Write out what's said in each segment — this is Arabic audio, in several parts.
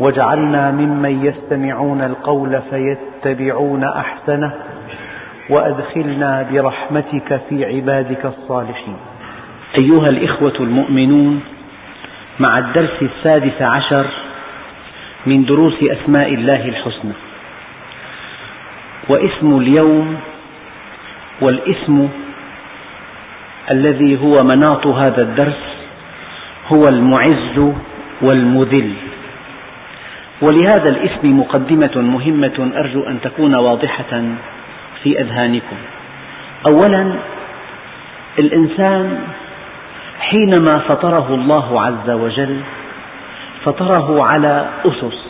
واجعلنا ممن يستمعون القول فيتبعون أحسنه وأدخلنا برحمتك في عبادك الصالحين. أيها الإخوة المؤمنون مع الدرس السادس عشر من دروس أسماء الله الحسنى واسم اليوم والاسم الذي هو مناط هذا الدرس هو المعز والمذل. ولهذا الاسم مقدمة مهمة أرجو أن تكون واضحة في أذهانكم. أولا الإنسان حينما فطره الله عز وجل فطره على أسس.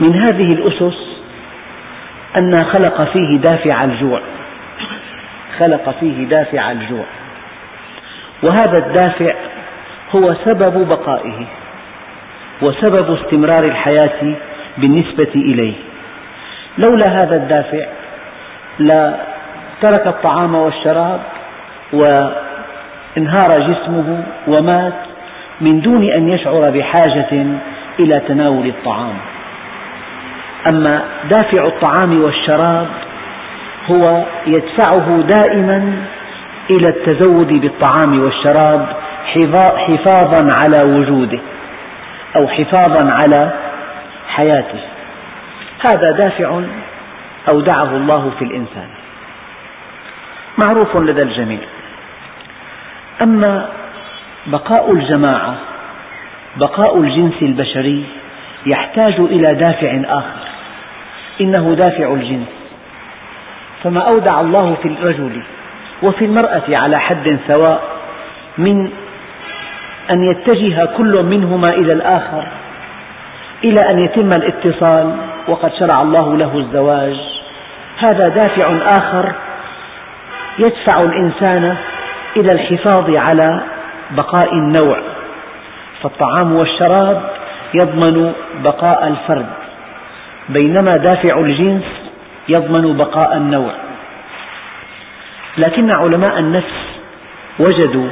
من هذه الأسس أن خلق فيه دافع الجوع. خلق فيه دافع الجوع. وهذا الدافع هو سبب بقائه. وسبب استمرار الحياة بالنسبة إليه. لولا هذا الدافع لترك الطعام والشراب وانهار جسمه ومات من دون أن يشعر بحاجة إلى تناول الطعام. أما دافع الطعام والشراب هو يدفعه دائما إلى التزود بالطعام والشراب حفاظا على وجوده. أو حفاظا على حياته. هذا دافع أودعه الله في الإنسان. معروف لدى الجميع. أما بقاء الجماعة بقاء الجنس البشري يحتاج إلى دافع آخر. إنه دافع الجنس. فما أودع الله في الرجل وفي المرأة على حد سواء من أن يتجه كل منهما إلى الآخر إلى أن يتم الاتصال وقد شرع الله له الزواج. هذا دافع آخر يدفع الإنسان إلى الحفاظ على بقاء النوع. فالطعام والشراب يضمن بقاء الفرد بينما دافع الجنس يضمن بقاء النوع. لكن علماء النفس وجدوا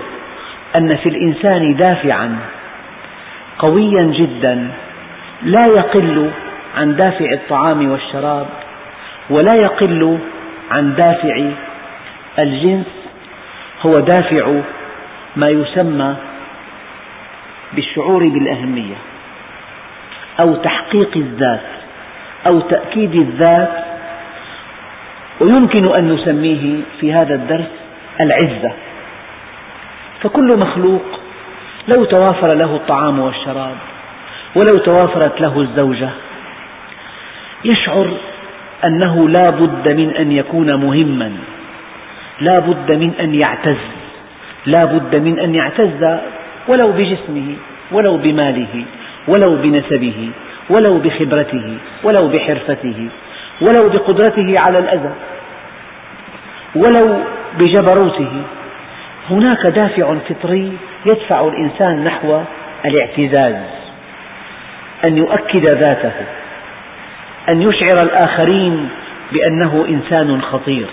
أن في الإنسان دافعا قويا جدا لا يقل عن دافع الطعام والشراب ولا يقل عن دافع الجنس هو دافع ما يسمى بالشعور بالأهمية أو تحقيق الذات أو تأكيد الذات ويمكن أن نسميه في هذا الدرس العزة. فكل مخلوق لو توافر له الطعام والشراب ولو توافرت له الزوجة يشعر أنه لا بد من أن يكون مهما لا بد من أن يعتز لا بد من أن يعتز ولو بجسمه ولو بماله ولو بنسبه ولو بخبرته ولو بحرفته ولو بقدرته على الأذى ولو بجبروته هناك دافع فطري يدفع الإنسان نحو الاعتزاز. أن يؤكد ذاته. أن يشعر الآخرين بأنه إنسان خطير.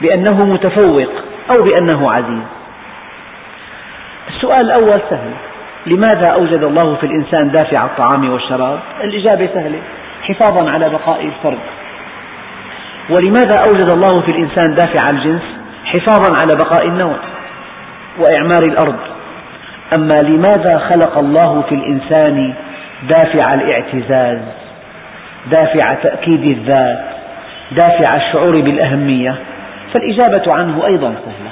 بأنه متفوق أو بأنه عزيز. السؤال الأول سهل. لماذا أوجد الله في الإنسان دافع الطعام والشراب؟ الإجابة سهلة. حفاظا على بقاء الفرد. ولماذا أوجد الله في الإنسان دافع الجنس؟ حفاظا على بقاء النوع وإعمار الأرض. أما لماذا خلق الله في الإنسان دافع الاعتزاز دافع تأكيد الذات دافع الشعور بالأهمية؟ فالإجابة عنه أيضا سهلة.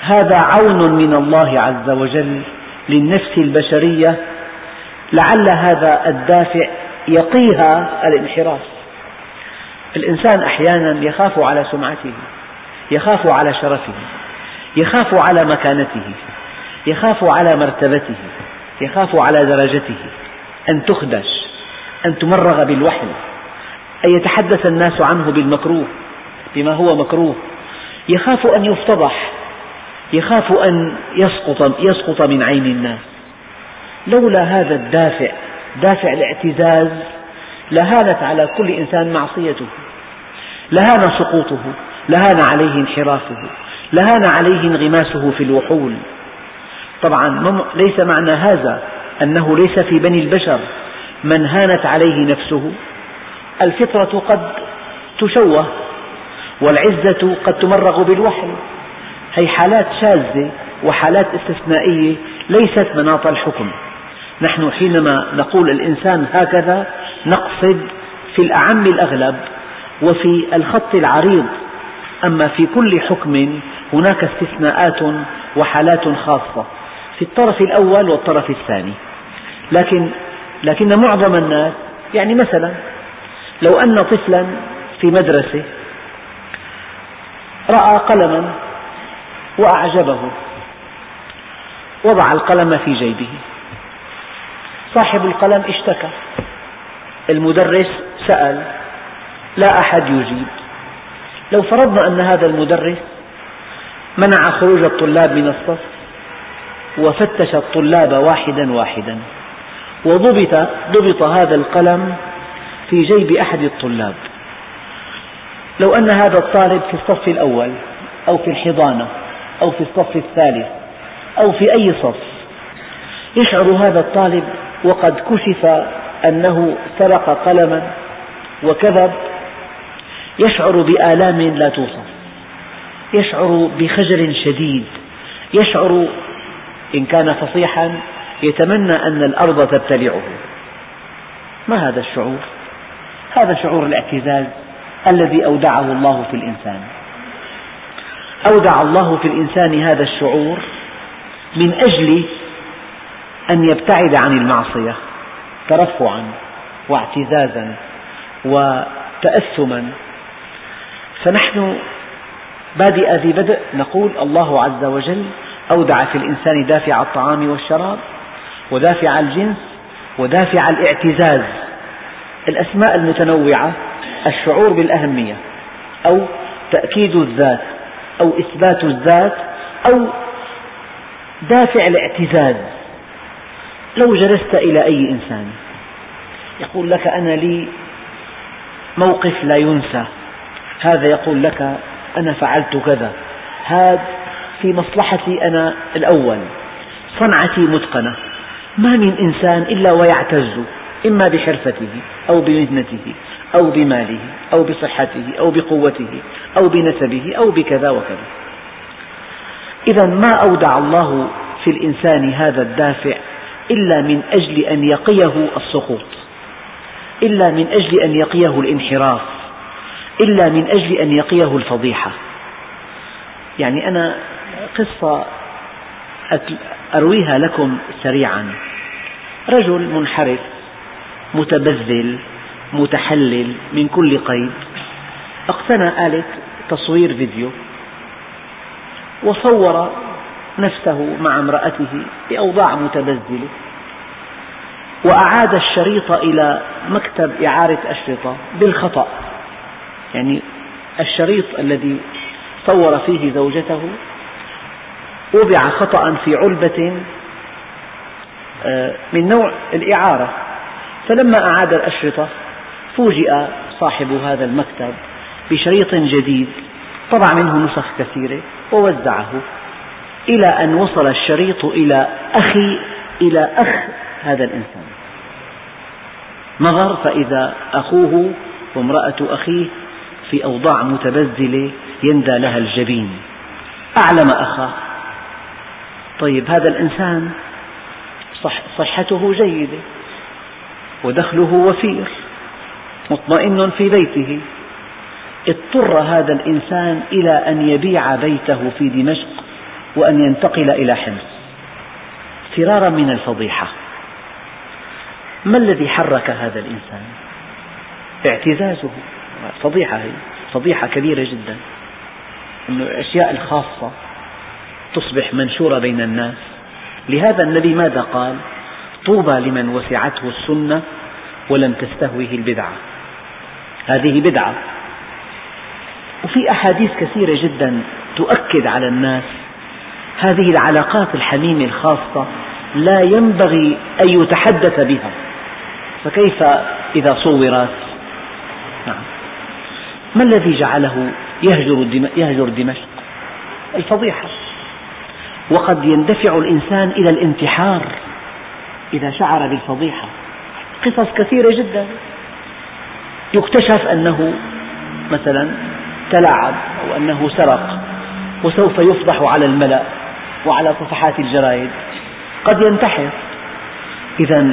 هذا عون من الله عز وجل للنفس البشرية لعل هذا الدافع يقيها الانحراف. الإنسان أحيانا يخاف على سمعته. يخاف على شرفه يخاف على مكانته يخاف على مرتبته يخاف على درجته. أن تخدش أن تمرغ بالوحل أن يتحدث الناس عنه بالمكروه بما هو مكروه. يخاف أن يفتضح يخاف أن يسقط, يسقط من عين الناس. لولا هذا الدافع دافع الاعتزاز لهانت على كل إنسان معصيته لهان سقوطه. لهان عليه انحرافه لهان عليه انغماسه في الوحول. طبعا ليس معنى هذا أنه ليس في بني البشر من هانت عليه نفسه. الفطرة قد تشوه والعزة قد تمرغ بالوحل. هي حالات شاذة وحالات استثنائية ليست مناط الحكم. نحن حينما نقول الإنسان هكذا نقصد في الأعم الأغلب وفي الخط العريض أما في كل حكم هناك استثناءات وحالات خاصة في الطرف الأول والطرف الثاني. لكن, لكن معظم الناس يعني مثلا لو أن طفلا في مدرسة رأى قلما وأعجبه وضع القلم في جيبه. صاحب القلم اشتكى. المدرس سأل لا أحد يجيب. لو فرضنا أن هذا المدرس منع خروج الطلاب من الصف وفتش الطلاب واحدا واحدا وضبط ضبط هذا القلم في جيب أحد الطلاب. لو أن هذا الطالب في الصف الأول أو في الحضانة أو في الصف الثالث أو في أي صف يشعر هذا الطالب وقد كشف أنه سرق قلما وكذب يشعر بآلام لا توصف. يشعر بخجل شديد. يشعر إن كان فصيحا يتمنى أن الأرض تبتلعه. ما هذا الشعور؟ هذا شعور الاعتزاز الذي أودعه الله في الإنسان. أودع الله في الإنسان هذا الشعور من أجل أن يبتعد عن المعصية ترفعا واعتزازا وتأثما فنحن بادئ ذي بدء نقول الله عز وجل أودع في الإنسان دافع الطعام والشراب ودافع الجنس ودافع الاعتزاز. الأسماء المتنوعة الشعور بالأهمية أو تأكيد الذات أو إثبات الذات أو دافع الاعتزاز. لو جلست إلى أي إنسان يقول لك أنا لي موقف لا ينسى هذا يقول لك أنا فعلت كذا. هذا في مصلحتي أنا الأول. صنعتي متقنة. ما من إنسان إلا ويعتز إما بحرفته أو بمهنته أو بماله أو بصحته أو بقوته أو بنسبه أو بكذا وكذا. إذا ما أودع الله في الإنسان هذا الدافع إلا من أجل أن يقيه السقوط إلا من أجل أن يقيه الانحراف. إلا من أجل أن يقيه الفضيحة. يعني أنا قصة أرويها لكم سريعا. رجل منحرف متبذل متحلل من كل قيد. اقتنى آلة تصوير فيديو وصور نفسه مع امرأته بأوضاع متبذلة وأعاد الشريط إلى مكتب إعارة أشرطة بالخطأ. يعني الشريط الذي صور فيه زوجته وضع خطأ في علبة آه، من نوع الإعارة. فلما أعاد الأشرطة فوجئ صاحب هذا المكتب بشريط جديد طبع منه نسخ كثيرة ووزعه إلى أن وصل الشريط إلى أخي إلى أخ هذا الإنسان. نظر فإذا أخوه وامرأة أخيه في أوضاع متبذلة يندى لها الجبين. أعلم أخاه. طيب هذا الإنسان صح صحته جيدة ودخله وفير مطمئن في بيته. اضطر هذا الإنسان إلى أن يبيع بيته في دمشق وأن ينتقل إلى حمص فرارا من الفضيحة. ما الذي حرك هذا الإنسان؟ اعتزازه. فضيحة هي فضيحة كبيرة جدا. أن الأشياء الخاصة تصبح منشورة بين الناس. لهذا النبي ماذا قال؟ طوبى لمن وسعته السنة ولم تستهوه البدعة. هذه بدعة. وفي أحاديث كثيرة جدا تؤكد على الناس هذه العلاقات الحميمة الخاصة لا ينبغي أن يتحدث بها. فكيف إذا صورت؟ نعم. ما الذي جعله يهجر, يهجر دمشق؟ الفضيحة. وقد يندفع الإنسان إلى الانتحار إذا شعر بالفضيحة. قصص كثيرة جدا. يكتشف أنه مثلا تلاعب أو أنه سرق وسوف يفضح على الملأ وعلى صفحات الجرائد. قد ينتحر. إذا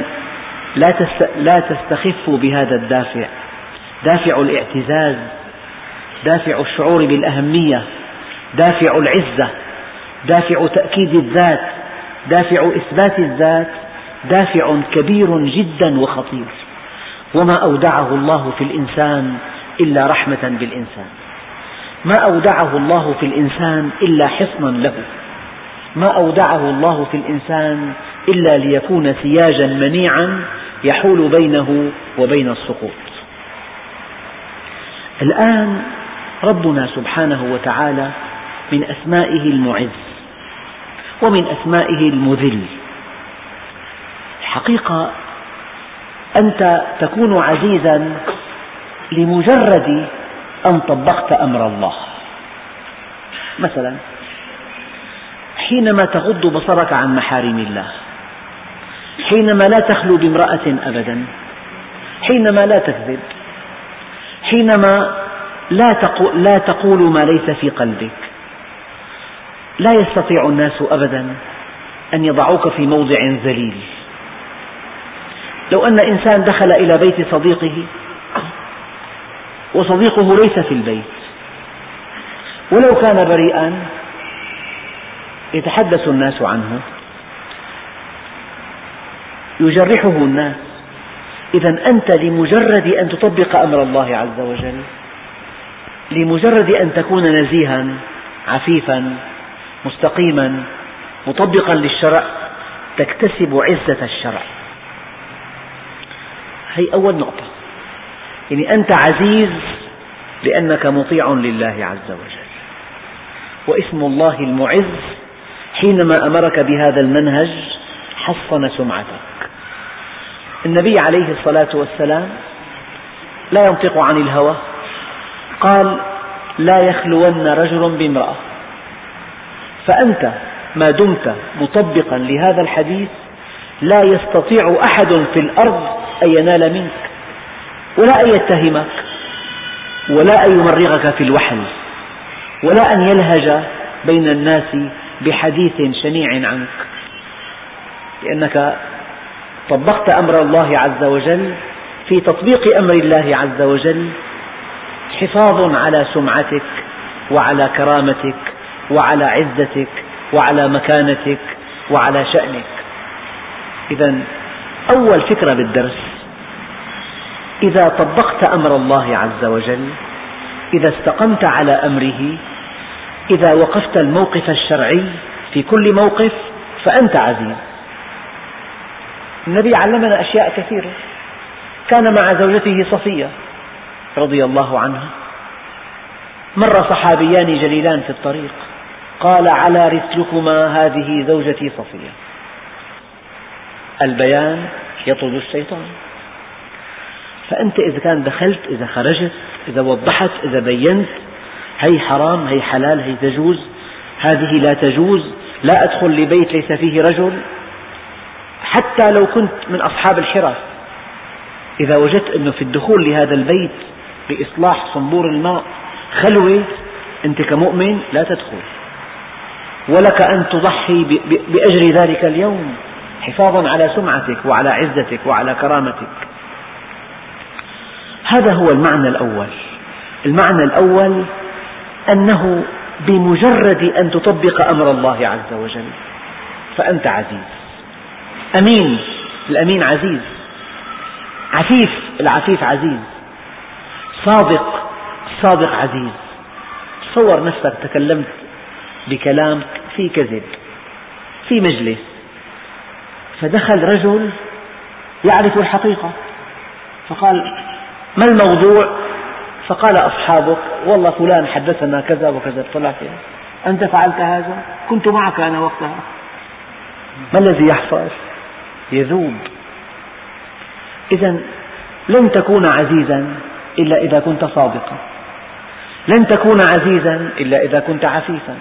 لا لا تستخفوا بهذا الدافع. دافع الاعتزاز. دافع الشعور بالأهمية دافع العزة دافع تأكيد الذات دافع إثبات الذات دافع كبير جدا وخطير. وما أودعه الله في الإنسان إلا رحمة بالإنسان. ما أودعه الله في الإنسان إلا حصنا له. ما أودعه الله في الإنسان إلا ليكون سياجا منيعا يحول بينه وبين السقوط. الآن ربنا سبحانه وتعالى من أسمائه المعز ومن أسمائه المذل. الحقيقة أنت تكون عزيزا لمجرد أن طبقت أمر الله. مثلا حينما تغض بصرك عن محارم الله حينما لا تخلو بامرأة أبدا حينما لا تكذب حينما لا تقول, لا تقول ما ليس في قلبك. لا يستطيع الناس أبدا أن يضعوك في موضع ذليل. لو أن إنسان دخل إلى بيت صديقه وصديقه ليس في البيت ولو كان بريئا يتحدث الناس عنه. يجرحه الناس. إذا أنت لمجرد أن تطبق أمر الله عز وجل لمجرد أن تكون نزيها عفيفا مستقيما مطبقا للشرع تكتسب عزة الشرع. هي أول نقطة. يعني أنت عزيز لأنك مطيع لله عز وجل. واسم الله المعز حينما أمرك بهذا المنهج حصن سمعتك. النبي عليه الصلاة والسلام لا ينطق عن الهوى قال لا يخلون رجل بامرأة. فأنت ما دمت مطبقا لهذا الحديث لا يستطيع أحد في الأرض أن ينال منك ولا أن يتهمك ولا أن يمرغك في الوحل ولا أن يلهج بين الناس بحديث شنيع عنك. لأنك طبقت أمر الله عز وجل في تطبيق أمر الله عز وجل حفاظ على سمعتك وعلى كرامتك وعلى عزتك وعلى مكانتك وعلى شأنك. إذا أول فكرة بالدرس إذا طبقت أمر الله عز وجل إذا استقمت على أمره إذا وقفت الموقف الشرعي في كل موقف فأنت عزيز. النبي علمنا أشياء كثيرة. كان مع زوجته صفية. رضي الله عنها مر صحابيان جليلان في الطريق. قال على رسلكما هذه زوجتي صفية. البيان يطرد الشيطان. فأنت إذا كان دخلت إذا خرجت إذا وضحت إذا بينت هي حرام هي حلال هي تجوز هذه لا تجوز لا أدخل لبيت ليس فيه رجل. حتى لو كنت من أصحاب الحرف إذا وجدت أنه في الدخول لهذا البيت بإصلاح صنبور الماء. خلوة أنت كمؤمن لا تدخل. ولك أن تضحي بأجر ذلك اليوم حفاظا على سمعتك وعلى عزتك وعلى كرامتك. هذا هو المعنى الأول. المعنى الأول أنه بمجرد أن تطبق أمر الله عز وجل فأنت عزيز. أمين الأمين عزيز. عفيف العفيف عزيز. صادق الصادق عزيز. تصور نفسك تكلمت بكلام في كذب في مجلس. فدخل رجل يعرف الحقيقة. فقال ما الموضوع؟ فقال أصحابك. والله فلان حدثنا كذا وكذا. طلع أنت فعلت هذا؟ كنت معك أنا وقتها. ما الذي يحصل؟ يذوب. إذا لن تكون عزيزا. إلا إذا كنت صادقا. لن تكون عزيزا إلا إذا كنت عفيفا.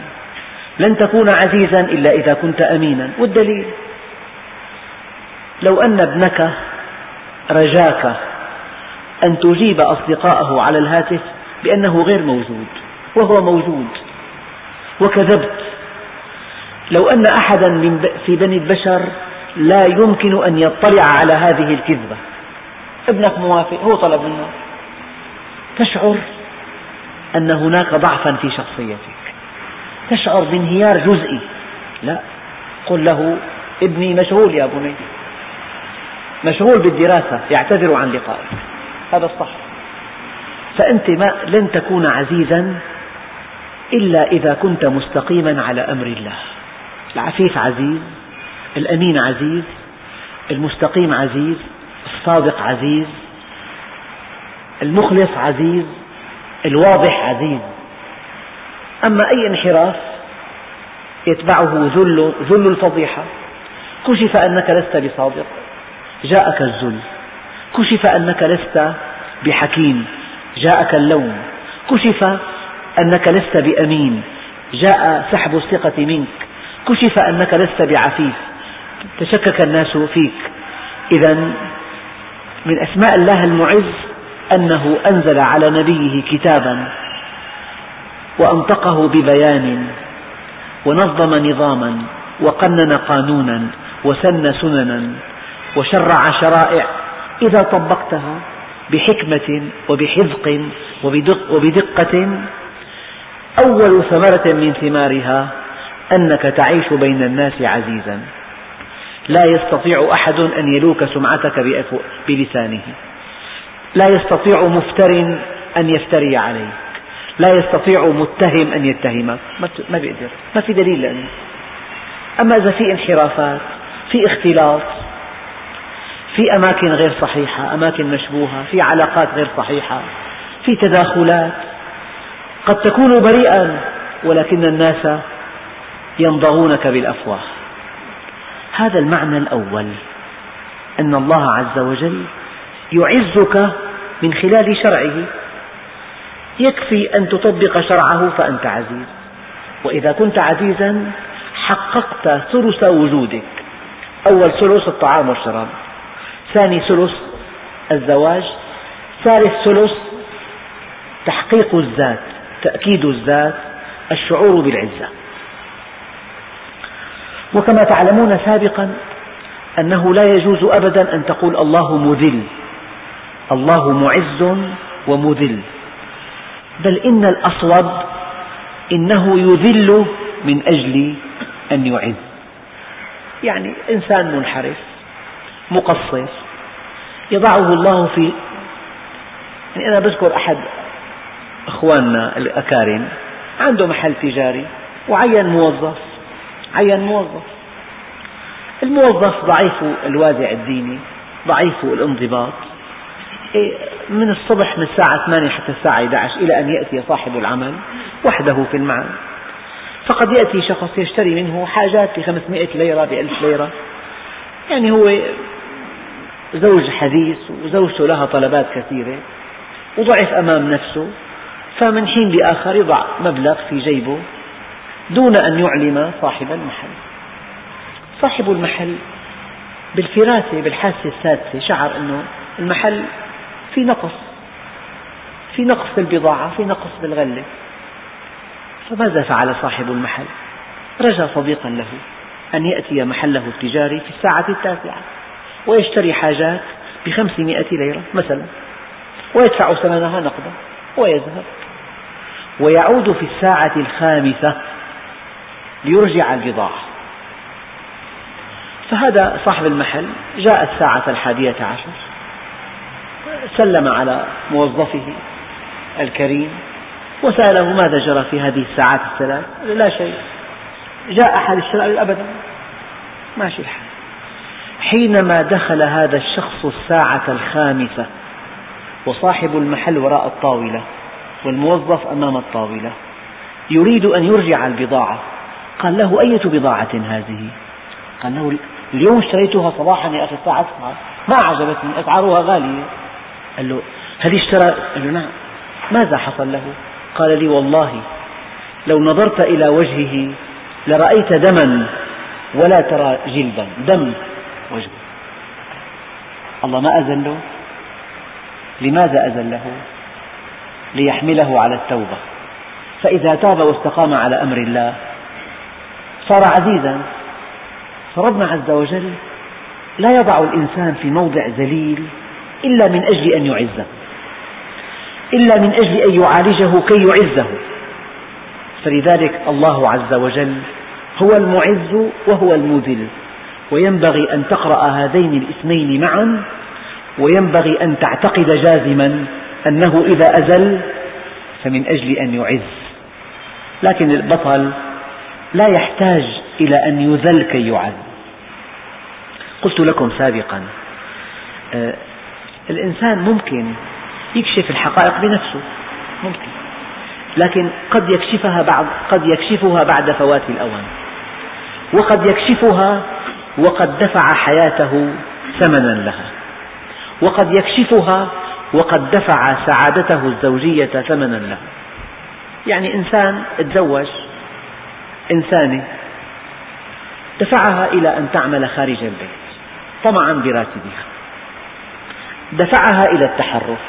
لن تكون عزيزا إلا إذا كنت أمينا. والدليل؟ لو أن ابنك رجاك أن تجيب أصدقاءه على الهاتف بأنه غير موجود وهو موجود وكذبت. لو أن أحدا في بني البشر لا يمكن أن يطلع على هذه الكذبة. ابنك موافق هو طلب منه. تشعر أن هناك ضعفا في شخصيتك. تشعر بانهيار جزئي. لا قل له ابني مشغول يا بني. مشغول بالدراسة يعتذر عن لقائك. هذا الصح. فأنت ما لن تكون عزيزا إلا إذا كنت مستقيما على أمر الله. العفيف عزيز الأمين عزيز المستقيم عزيز الصادق عزيز. المخلص عزيز الواضح عزيز. أما أي انحراف يتبعه ذل, ذل الفضيحة. كشف أنك لست بصادق جاءك الذل. كشف أنك لست بحكيم جاءك اللوم. كشف أنك لست بأمين جاء سحب الثقة منك. كشف أنك لست بعفيف تشكك الناس فيك. إذا من أسماء الله المعز أنه أنزل على نبيه كتابا وأنطقه ببيان ونظم نظاما وقنن قانونا وسن سننا وشرع شرائع إذا طبقتها بحكمة وبحذق وبدقة. أول ثمرة من ثمارها أنك تعيش بين الناس عزيزا. لا يستطيع أحد أن يلوك سمعتك بلسانه. لا يستطيع مفتر أن يفتري عليك. لا يستطيع متهم أن يتهمك ما بيقدر. ما في دليل لأنه. أما إذا في انحرافات في اختلاط في أماكن غير صحيحة أماكن مشبوهة في علاقات غير صحيحة في تداخلات قد تكون بريئا ولكن الناس ينضغونك بالأفواه هذا المعنى الأول أن الله عز وجل يعزك من خلال شرعه. يكفي أن تطبق شرعه فأنت عزيز. وإذا كنت عزيزا حققت ثلث وجودك. أول ثلث الطعام والشراب. ثاني ثلث الزواج. ثالث ثلث تحقيق الذات تأكيد الذات الشعور بالعزة. وكما تعلمون سابقا أنه لا يجوز أبدا أن تقول الله مذل. الله معز ومذل. بل إن الأصوب إنه يذل من أجل أن يعز. يعني إنسان منحرف مقصر يضعه الله في يعني أنا بذكر أحد إخواننا الأكارم عنده محل تجاري وعين موظف عين موظف. الموظف ضعيف الوازع الديني ضعيف الانضباط من الصبح من الساعة 8 حتى الساعة 11 إلى أن يأتي صاحب العمل وحده في المعمل فقد يأتي شخص يشتري منه حاجات ب 500 ليرة ب 1000 ليرة. يعني هو زوج حديث وزوجته لها طلبات كثيرة. وضعف أمام نفسه. فمن حين لآخر يضع مبلغ في جيبه دون أن يعلم صاحب المحل. صاحب المحل بالفراسة بالحاسة السادسة شعر أنه المحل في نقص. في نقص في البضاعة في نقص بالغلة فماذا فعل صاحب المحل؟ رجى صديقا له أن يأتي محله التجاري في الساعة التاسعة ويشتري حاجات بخمسمائة ليرة مثلا ويدفع ثمنها نقدا ويذهب. ويعود في الساعة الخامسة ليرجع البضاعة. فهذا صاحب المحل جاء الساعة الحادية عشر. سلم على موظفه الكريم وسأله ماذا جرى في هذه الساعات الثلاث؟ لا شيء. جاء أحد الشراء أبدا. ماشي الحال. حينما دخل هذا الشخص الساعة الخامسة وصاحب المحل وراء الطاولة والموظف أمام الطاولة يريد أن يرجع البضاعة. قال له أية بضاعة هذه؟ قال له اليوم اشتريتها صباحا يا أخي الساعة 9 ما أعجبتني أسعارها غالية. قال له هل اشترى قال له نعم. ماذا حصل له؟ قال لي والله لو نظرت إلى وجهه لرأيت دما ولا ترى جلدا. دم وجهه الله ما أذله لماذا أذله ليحمله على التوبة. فإذا تاب واستقام على أمر الله صار عزيزا. فربنا عز وجل لا يضع الإنسان في موضع ذليل إلا من أجل أن يعزه. إلا من أجل أن يعالجه كي يعزه. فلذلك الله عز وجل هو المعز وهو المذل. وينبغي أن تقرأ هذين الاسمين معا. وينبغي أن تعتقد جازما أنه إذا أزل فمن أجل أن يعز. لكن البطل لا يحتاج إلى أن يذل كي يعز. قلت لكم سابقا آه، الإنسان ممكن يكشف الحقائق بنفسه ممكن. لكن قد يكشفها بعد قد يكشفها بعد فوات الأوان. وقد يكشفها وقد دفع حياته ثمنا لها. وقد يكشفها وقد دفع سعادته الزوجية ثمنا لها. يعني إنسان تزوج إنسانة دفعها إلى أن تعمل خارج البيت طمعا براتبها. دفعها إلى التحرش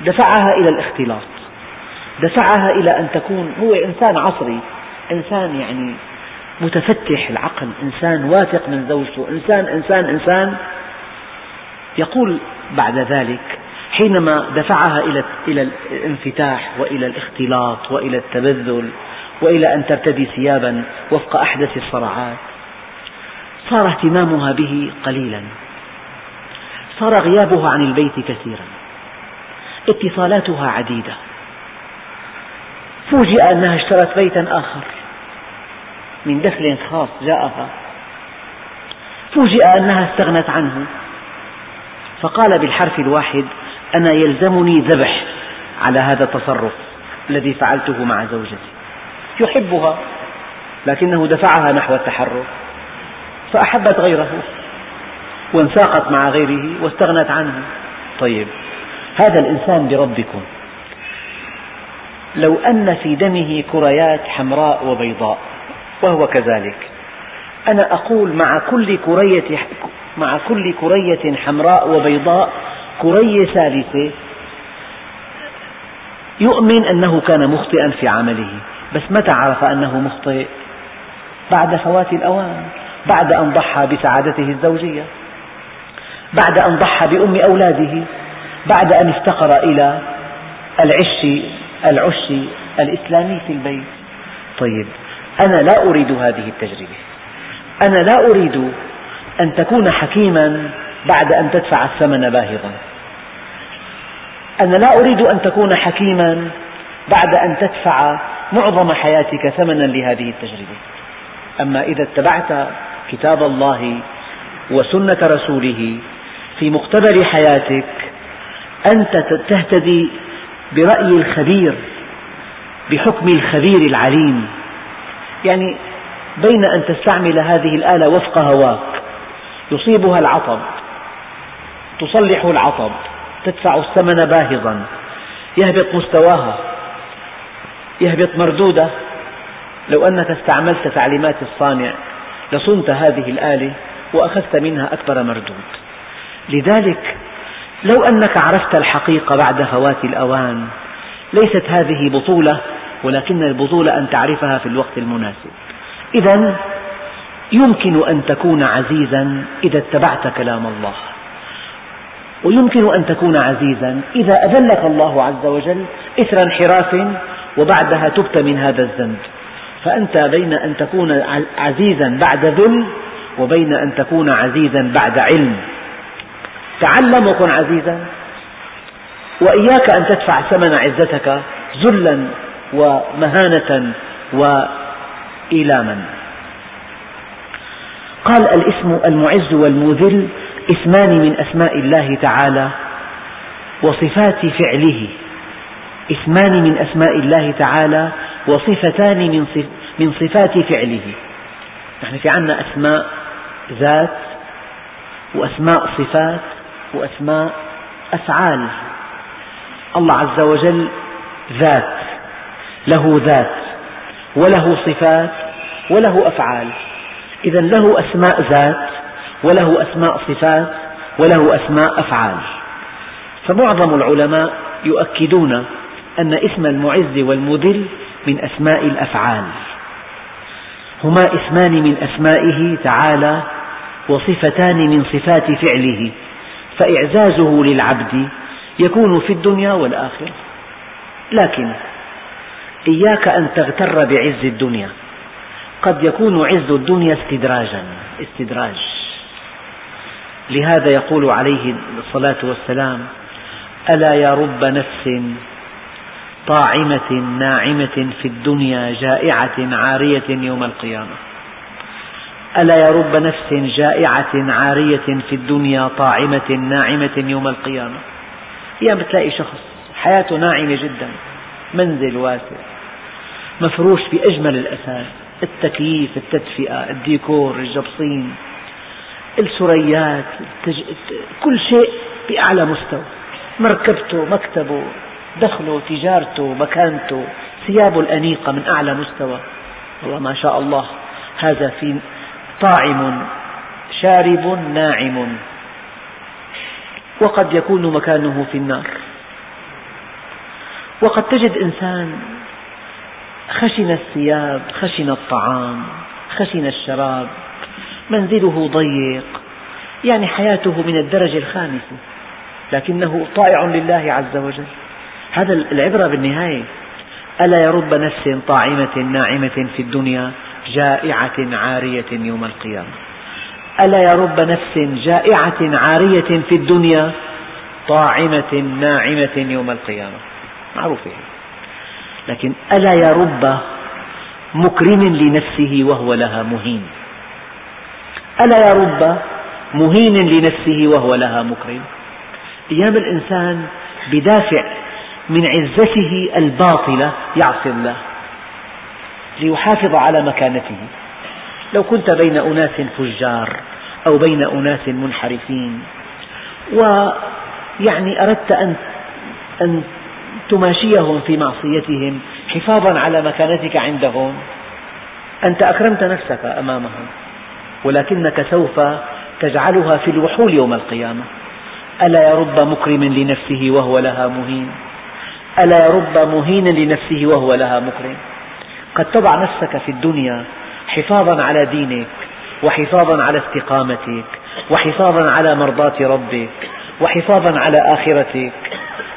دفعها إلى الاختلاط دفعها إلى أن تكون هو إنسان عصري إنسان يعني متفتح العقل إنسان واثق من زوجته إنسان إنسان إنسان. يقول بعد ذلك حينما دفعها إلى الانفتاح وإلى الاختلاط وإلى التبذل وإلى أن ترتدي ثيابا وفق أحدث الصراعات صار اهتمامها به قليلا. صار غيابها عن البيت كثيرا. اتصالاتها عديدة. فوجئ أنها اشترت بيتا آخر. من دخل خاص جاءها. فوجئ أنها استغنت عنه. فقال بالحرف الواحد أنا يلزمني ذبح على هذا التصرف الذي فعلته مع زوجتي. يحبها لكنه دفعها نحو التحرك فأحبت غيره. وانساقت مع غيره واستغنت عنه. طيب هذا الإنسان بربكم. لو أن في دمه كريات حمراء وبيضاء وهو كذلك. أنا أقول مع كل كرية مع كل كرية حمراء وبيضاء كرية ثالثة يؤمن أنه كان مخطئا في عمله. بس متى عرف أنه مخطئ؟ بعد فوات الأوان بعد أن ضحى بسعادته الزوجية. بعد أن ضحى بأم أولاده بعد أن افتقر إلى العش العش الإسلامي في البيت. طيب أنا لا أريد هذه التجربة. أنا لا أريد أن تكون حكيما بعد أن تدفع الثمن باهظا. أنا لا أريد أن تكون حكيما بعد أن تدفع معظم حياتك ثمنا لهذه التجربة. أما إذا اتبعت كتاب الله وسنة رسوله في مقتبل حياتك أنت تهتدي برأي الخبير بحكم الخبير العليم. يعني بين أن تستعمل هذه الآلة وفق هواك يصيبها العطب تصلح العطب تدفع الثمن باهظا يهبط مستواها يهبط مردوده. لو أنك استعملت تعليمات الصانع لصنت هذه الآلة وأخذت منها أكبر مردود. لذلك لو أنك عرفت الحقيقة بعد فوات الأوان ليست هذه بطولة ولكن البطولة أن تعرفها في الوقت المناسب. إذا يمكن أن تكون عزيزا إذا اتبعت كلام الله. ويمكن أن تكون عزيزا إذا أذلك الله عز وجل إثر انحراف وبعدها تبت من هذا الذنب. فأنت بين أن تكون عزيزا بعد ذل وبين أن تكون عزيزا بعد علم. تعلم وكن عزيزا وإياك أن تدفع ثمن عزتك ذلا ومهانة وإيلاما. قال الاسم المعز والمذل اسمان من أسماء الله تعالى وصفات فعله. اسمان من أسماء الله تعالى وصفتان من صفات فعله. نحن في عنا أسماء ذات وأسماء صفات وأسماء أفعال. الله عز وجل ذات له ذات وله صفات وله أفعال. إذا له أسماء ذات وله أسماء صفات وله أسماء أفعال. فمعظم العلماء يؤكدون أن اسم المعز والمذل من أسماء الأفعال. هما اسمان من أسمائه تعالى وصفتان من صفات فعله. فإعزازه للعبد يكون في الدنيا والآخرة. لكن إياك أن تغتر بعز الدنيا. قد يكون عز الدنيا استدراجا استدراج. لهذا يقول عليه الصلاة والسلام ألا يا رب نفس طاعمة ناعمة في الدنيا جائعة عارية يوم القيامة. ألا يا رب نفس جائعة عارية في الدنيا طاعمة ناعمة يوم القيامة؟ أيام بتلاقي شخص حياته ناعمة جدا منزل واسع مفروش بأجمل الأثاث التكييف التدفئة الديكور الجبصين السريات كل شيء بأعلى مستوى مركبته مكتبه دخله تجارته مكانته ثيابه الأنيقة من أعلى مستوى. والله ما شاء الله هذا في طاعم شارب ناعم. وقد يكون مكانه في النار. وقد تجد إنسان خشن الثياب خشن الطعام خشن الشراب. منزله ضيق. يعني حياته من الدرجة الخامسة لكنه طائع لله عز وجل. هذا العبرة بالنهاية. ألا يرب نفس طاعمة ناعمة في الدنيا؟ جائعة عارية يوم القيامة. ألا يرب نفس جائعة عارية في الدنيا طاعمة ناعمة يوم القيامة. معروفة. لكن ألا يرب مكرم لنفسه وهو لها مهين. ألا يرب مهين لنفسه وهو لها مكرم. أيام الإنسان بدافع من عزته الباطلة يعصي الله. ليحافظ على مكانته. لو كنت بين أناس فجار أو بين أناس منحرفين ويعني أردت أن أن تماشيهم في معصيتهم حفاظا على مكانتك عندهم. أنت أكرمت نفسك أمامهم ولكنك سوف تجعلها في الوحول يوم القيامة. ألا يرب مكرم لنفسه وهو لها مهين؟ ألا يرب مهين لنفسه وهو لها مكرم؟ قد تضع نفسك في الدنيا حفاظا على دينك وحفاظا على استقامتك وحفاظا على مرضاة ربك وحفاظا على آخرتك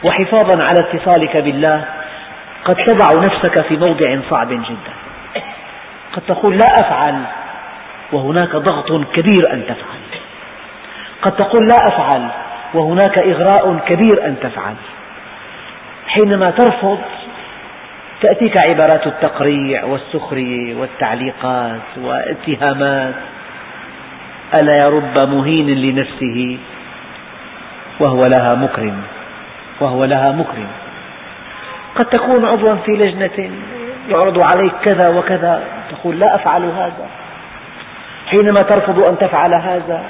وحفاظا على اتصالك بالله. قد تضع نفسك في موضع صعب جدا. قد تقول لا أفعل وهناك ضغط كبير أن تفعل. قد تقول لا أفعل وهناك إغراء كبير أن تفعل. حينما ترفض تأتيك عبارات التقريع والسخرية والتعليقات والاتهامات. ألا يرب مهين لنفسه وهو لها مكرم وهو لها مكرم. قد تكون عضوا في لجنة يعرض عليك كذا وكذا تقول لا أفعل هذا. حينما ترفض أن تفعل هذا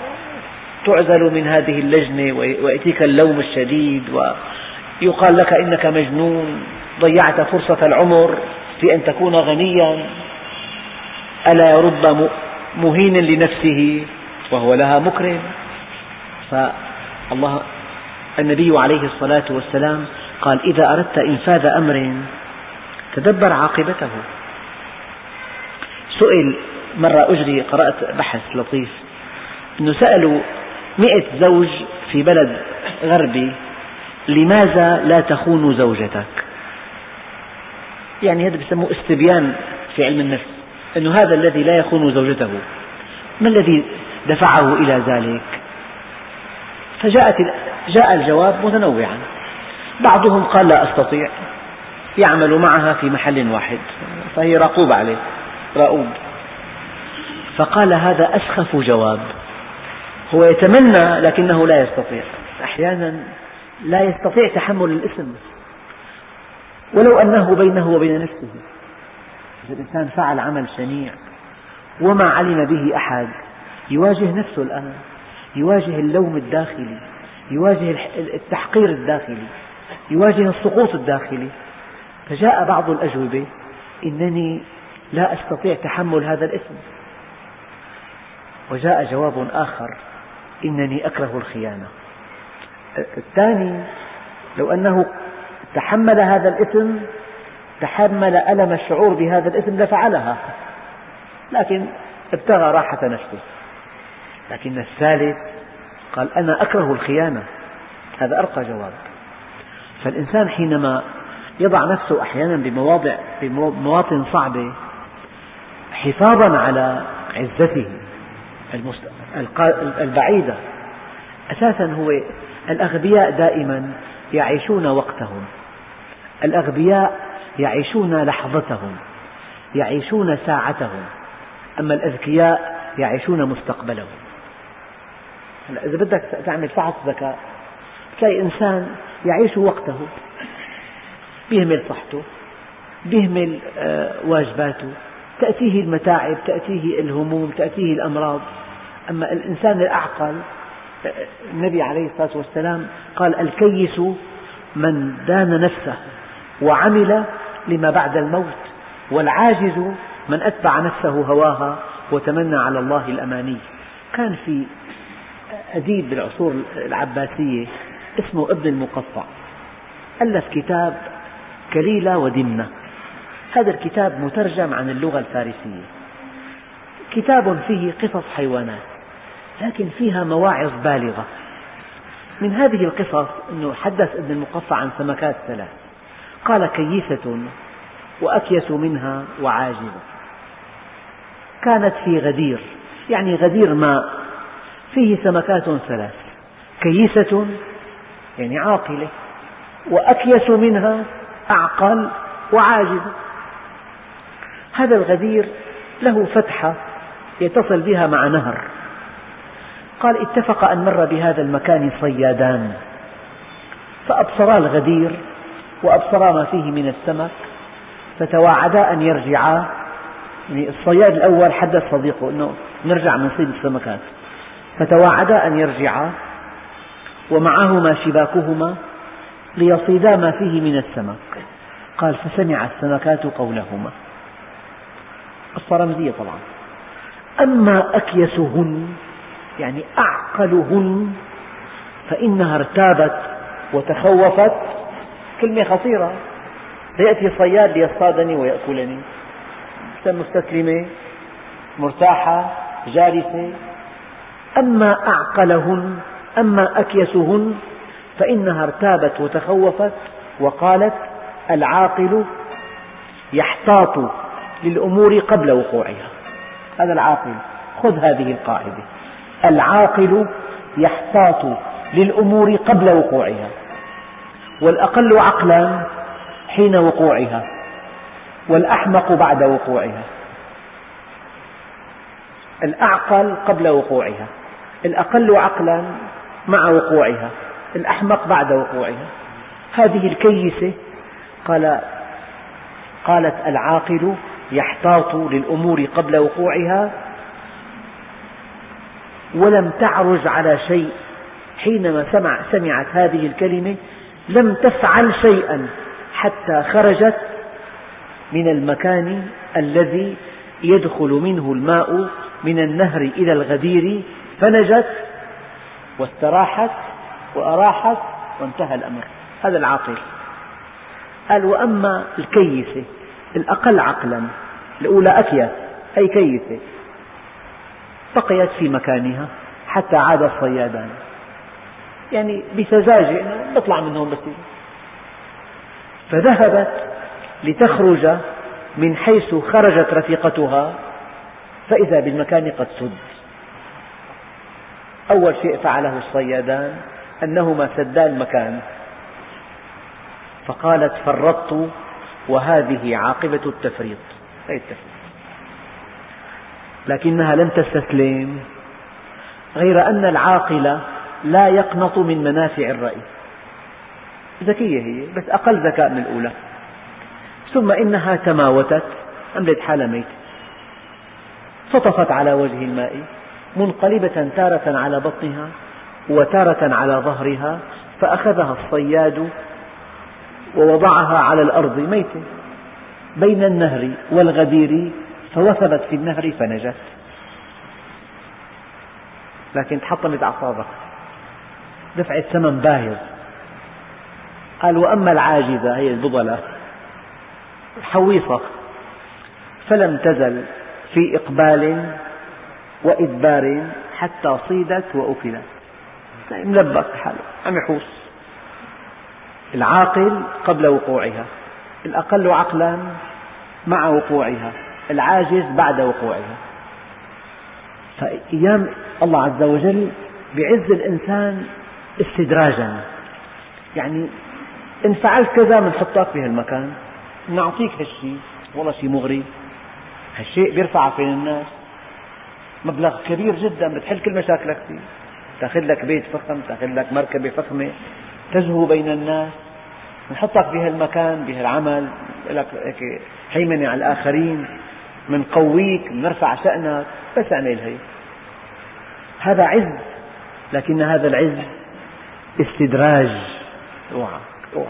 تعزل من هذه اللجنة ويأتيك اللوم الشديد ويقال لك إنك مجنون. ضيعت فرصة العمر في أن تكون غنيا. ألا يرب مهين لنفسه وهو لها مكرم. فالله النبي عليه الصلاة والسلام قال إذا أردت إنفاذ أمر تدبر عاقبته. سئل مرة أجري قرأت بحث لطيف. أنه سألوا مئة زوج في بلد غربي لماذا لا تخون زوجتك؟ يعني هذا يسموه استبيان في علم النفس أنه هذا الذي لا يخون زوجته. ما الذي دفعه إلى ذلك؟ فجاءت جاء الجواب متنوعا. بعضهم قال لا أستطيع يعمل معها في محل واحد فهي رقوب عليه رؤوب. فقال هذا أسخف جواب. هو يتمنى لكنه لا يستطيع. أحيانا لا يستطيع تحمل الإثم. ولو أنه بينه وبين نفسه. إذا الإنسان فعل عمل شنيع وما علم به أحد يواجه نفسه الآن يواجه اللوم الداخلي يواجه التحقير الداخلي يواجه السقوط الداخلي. فجاء بعض الأجوبة إنني لا أستطيع تحمل هذا الإثم وجاء جواب آخر إنني أكره الخيانة. الثاني لو أنه تحمل هذا الإثم تحمل ألم الشعور بهذا الإثم لفعلها. لكن ابتغى راحة نفسه. لكن الثالث قال أنا أكره الخيانة. هذا أرقى جواب. فالإنسان حينما يضع نفسه أحيانا بمواضع بمواطن صعبة حفاظا على عزته البعيدة. أساسا هو الأغبياء دائما يعيشون وقتهم. الأغبياء يعيشون لحظتهم يعيشون ساعتهم أما الأذكياء يعيشون مستقبلهم. إذا بدك تعمل فحص ذكاء تلاقي إنسان يعيش وقته بيهمل صحته بيهمل آه، واجباته تأتيه المتاعب تأتيه الهموم تأتيه الأمراض. أما الإنسان الأعقل النبي عليه الصلاة والسلام قال الكيس من دان نفسه. وعمل لما بعد الموت والعاجز من أتبع نفسه هواها وتمنى على الله الأماني. كان في أديب بالعصور العباسية اسمه ابن المقطع. ألف كتاب كليلة ودمنة هذا الكتاب مترجم عن اللغة الفارسية. كتاب فيه قصص حيوانات لكن فيها مواعظ بالغة. من هذه القصص أنه حدث ابن المقطع عن سمكات ثلاث. قال كيسة وأكيس منها وعاجزة. كانت في غدير يعني غدير ماء فيه سمكات ثلاث. كيسة يعني عاقلة وأكيس منها أعقل وعاجزة. هذا الغدير له فتحة يتصل بها مع نهر. قال اتفق أن مر بهذا المكان صيادان. فأبصرا الغدير وأبصرا ما فيه من السمك فتواعدا أن يرجعا يعني الصياد الأول حدث صديقه أنه نرجع نصيد السمكات فتواعدا أن يرجعا ومعهما شباكهما ليصيدا ما فيه من السمك قال فسمع السمكات قولهما. قصة رمزية طبعا. أما أكيسهن يعني أعقلهن فإنها ارتابت وتخوفت كلمة خطيرة. يأتي صياد ليصطادني ويأكلني. مستسلمة مرتاحة جالسة. أما أعقلهن أما أكيسهن فإنها ارتابت وتخوفت وقالت العاقل يحتاط للأمور قبل وقوعها. هذا العاقل خذ هذه القاعدة. العاقل يحتاط للأمور قبل وقوعها. والأقل عقلا حين وقوعها والأحمق بعد وقوعها. الأعقل قبل وقوعها الأقل عقلا مع وقوعها الأحمق بعد وقوعها. هذه الكيسة قال قالت العاقل يحتاط للأمور قبل وقوعها ولم تعرج على شيء حينما سمع سمعت هذه الكلمة لم تفعل شيئا حتى خرجت من المكان الذي يدخل منه الماء من النهر إلى الغدير فنجت واستراحت وأراحت وانتهى الأمر. هذا العاقل. قال وأما الكيسة الأقل عقلا الأولى أكيس أي كيسة بقيت في مكانها حتى عاد الصيادان يعني بسذاجة أنه نطلع من هون بس. فذهبت لتخرج من حيث خرجت رفيقتها فإذا بالمكان قد سد. أول شيء فعله الصيادان أنهما سدا المكان فقالت فرطت وهذه عاقبة التفريط. أي التفريط. لكنها لم تستسلم غير أن العاقل لا يقنط من منافع الرأي. ذكية هي بس أقل ذكاء من الأولى. ثم إنها تماوتت عملت حالها ميتة سطفت على وجه الماء منقلبة تارة على بطنها وتارة على ظهرها فأخذها الصياد ووضعها على الأرض ميتة. بين النهر والغدير فوثبت في النهر فنجت. لكن تحطمت أعصابها دفعت ثمن باهظ. قال وأما العاجزة هي البضلة حويصة فلم تزل في إقبال وإدبار حتى صيدت وأكلت. ملبك حاله عم يحوص. العاقل قبل وقوعها الأقل عقلا مع وقوعها العاجز بعد وقوعها. فأيام الله عز وجل بعز الإنسان استدراجا. يعني إن فعلت كذا بنحطك في هالمكان نعطيك هالشيء والله شيء مغري. هالشيء بيرفعك بين الناس. مبلغ كبير جدا بتحل كل مشاكلك فيه. تأخذ لك بيت فخم تأخذ لك مركبة فخمة. تزهو بين الناس. نحطك بهالمكان بهالعمل. لك هيمنة على الآخرين. منقويك نرفع شأنك. بس اعمل هي هذا عز. لكن هذا العز استدراج. اوعى اوعى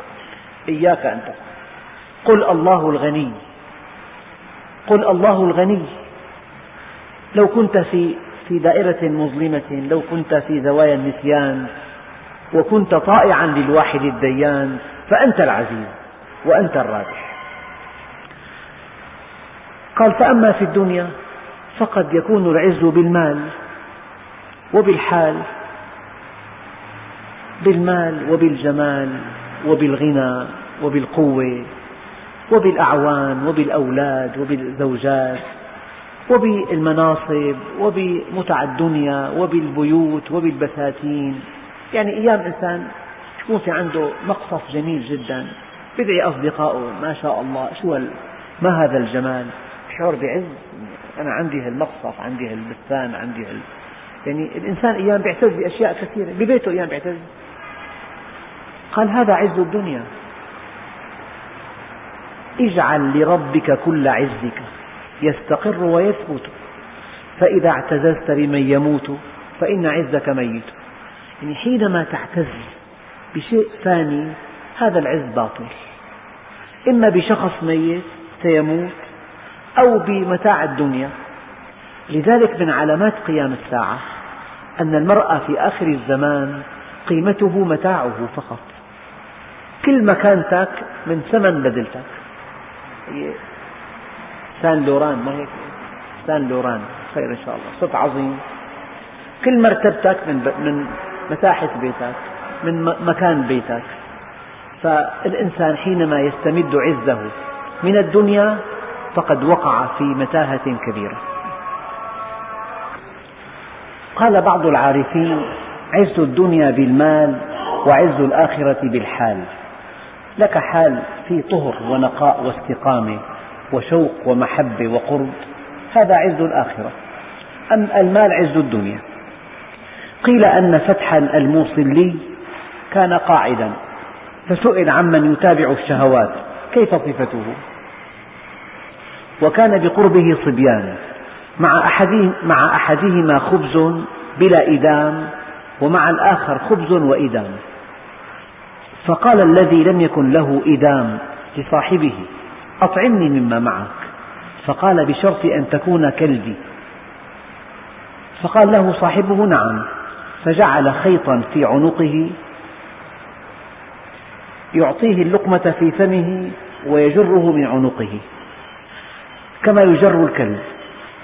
إياك أن تفعل قل الله الغني. قل الله الغني. لو كنت في في دائرة مظلمة لو كنت في زوايا النسيان وكنت طائعا للواحد الديان فأنت العزيز وأنت الراجح قال فأما في الدنيا فقد يكون العز بالمال وبالحال بالمال وبالجمال وبالغنى وبالقوة وبالأعوان وبالأولاد وبالزوجات وبالمناصب وبمتع الدنيا وبالبيوت وبالبساتين. يعني أيام إنسان يكون في عنده مقصف جميل جدا. بدعي أصدقائه ما شاء الله شو ما هذا الجمال؟ شعور بعز. أنا عندي هالمقصف عندي هالبستان عندي هال يعني الإنسان أيام بيعتز بأشياء كثيرة ببيته أيام بيعتز. قال هذا عز الدنيا. اجعل لربك كل عزك يستقر ويثبت. فإذا اعتززت بمن يموت فإن عزك ميت. يعني حينما تعتز بشيء ثاني هذا العز باطل. إما بشخص ميت سيموت أو بمتاع الدنيا. لذلك من علامات قيام الساعة أن المرأة في آخر الزمان قيمته متاعه فقط. كل مكانتك من ثمن بدلتك. سان لوران ما هيك؟ سان لوران خير إن شاء الله صوت عظيم. كل مرتبتك من من مساحة بيتك من مكان بيتك. فالإنسان حينما يستمد عزه من الدنيا فقد وقع في متاهة كبيرة. قال بعض العارفين عز الدنيا بالمال وعز الآخرة بالحال. لك حال في طهر ونقاء واستقامة وشوق ومحبة وقرب. هذا عز الآخرة. أم المال عز الدنيا. قيل أن فتحا الموصلي كان قاعدا. فسئل عمن يتابع الشهوات كيف صفته؟ وكان بقربه صبيان. مع, مع أحدهما خبز بلا إدام ومع الآخر خبز وإدام. فقال الذي لم يكن له إدام لصاحبه أطعمني مما معك. فقال بشرط أن تكون كلبي. فقال له صاحبه نعم. فجعل خيطا في عنقه يعطيه اللقمة في فمه ويجره من عنقه كما يجر الكلب.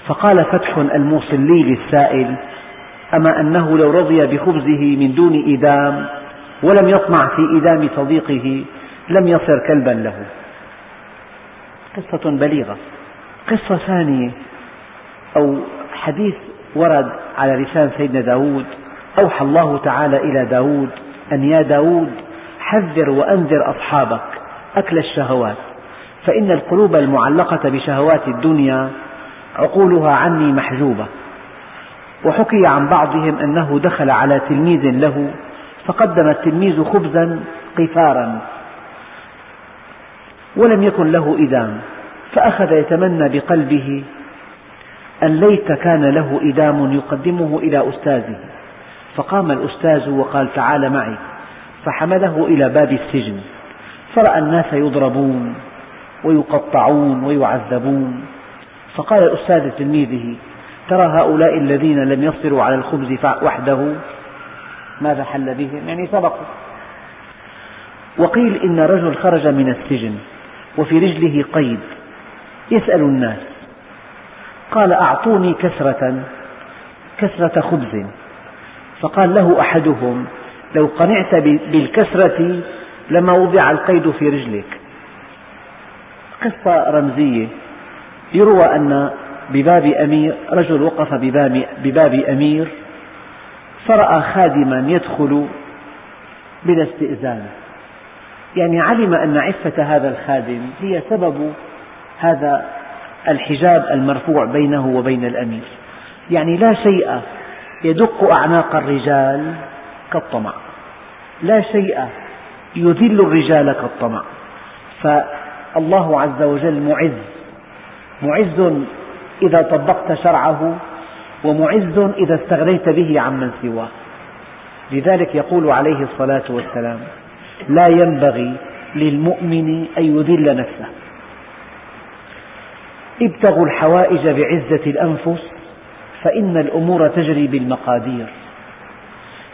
فقال فتح الموصلي للسائل أما أنه لو رضي بخبزه من دون إدام ولم يطمع في إدام صديقه لم يصر كلبا له. قصة بليغة. قصة ثانية أو حديث ورد على لسان سيدنا داود. أوحى الله تعالى إلى داود أن يا داود حذر وأنذر أصحابك أكل الشهوات. فإن القلوب المعلقة بشهوات الدنيا عقولها عني محجوبة. وحكي عن بعضهم أنه دخل على تلميذ له فقدم التلميذ خبزا قفارا ولم يكن له إدام فأخذ يتمنى بقلبه أن ليت كان له إدام يقدمه إلى أستاذه. فقام الأستاذ وقال تعال معي فحمله إلى باب السجن فرأى الناس يضربون ويقطعون ويعذبون. فقال الأستاذ لتلميذه ترى هؤلاء الذين لم يصبروا على الخبز وحده؟ ماذا حل بهم يعني سبقوا وقيل إن رجل خرج من السجن وفي رجله قيد. يسأل الناس. قال أعطوني كسرة كسرة خبز. فقال له أحدهم لو قنعت بالكسرة لما وضع القيد في رجلك. قصة رمزية. يروى أن بباب أمير رجل وقف بباب, بباب أمير فرأى خادما يدخل بلا استئذان. يعني علم أن عفة هذا الخادم هي سبب هذا الحجاب المرفوع بينه وبين الأمير. يعني لا شيء يدق أعناق الرجال كالطمع. لا شيء يذل الرجال كالطمع. فالله عز وجل معز معز إذا طبقت شرعه ومعز إذا استغنيت به عمن سواه لذلك يقول عليه الصلاة والسلام لا ينبغي للمؤمن أن يذل نفسه. ابتغوا الحوائج بعزة الأنفس فإن الأمور تجري بالمقادير.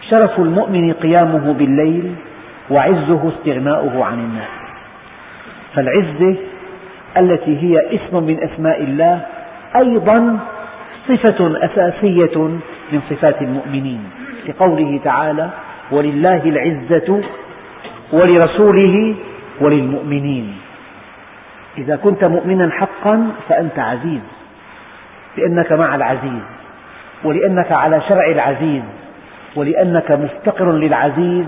شرف المؤمن قيامه بالليل وعزه استغناؤه عن الناس. فالعزة التي هي اسم من أسماء الله أيضا صفة أساسية من صفات المؤمنين لقوله تعالى ولله العزة ولرسوله وللمؤمنين. إذا كنت مؤمنا حقا فأنت عزيز لأنك مع العزيز ولأنك على شرع العزيز ولأنك مفتقر للعزيز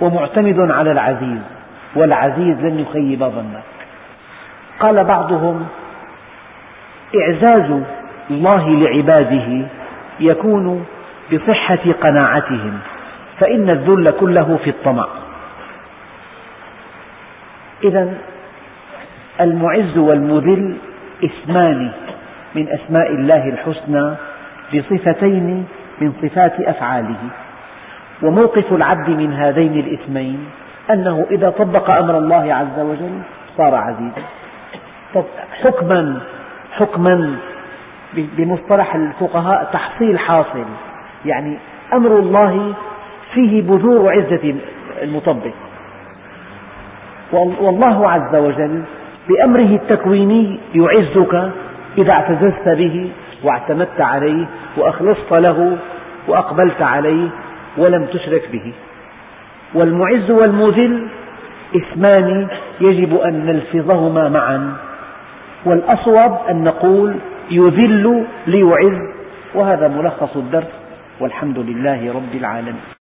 ومعتمد على العزيز والعزيز لن يخيب ظنك. قال بعضهم إعزاز الله لعباده يكون بصحة قناعتهم فإن الذل كله في الطمع. إذا المعز والمذل اسمان من أسماء الله الحسنى بصفتين من صفات أفعاله. وموقف العبد من هذين الاسمين أنه إذا طبق أمر الله عز وجل صار عزيزا. حكما حكما بمصطلح الفقهاء تحصيل حاصل. يعني أمر الله فيه بذور عزة المطبق. والله عز وجل بأمره التكويني يعزك إذا اعتززت به واعتمدت عليه وأخلصت له وأقبلت عليه ولم تشرك به. والمعز والمذل اسمان يجب أن نلفظهما معا. والأصوب أن نقول يذل ليعز وهذا ملخص الدرس والحمد لله رب العالمين.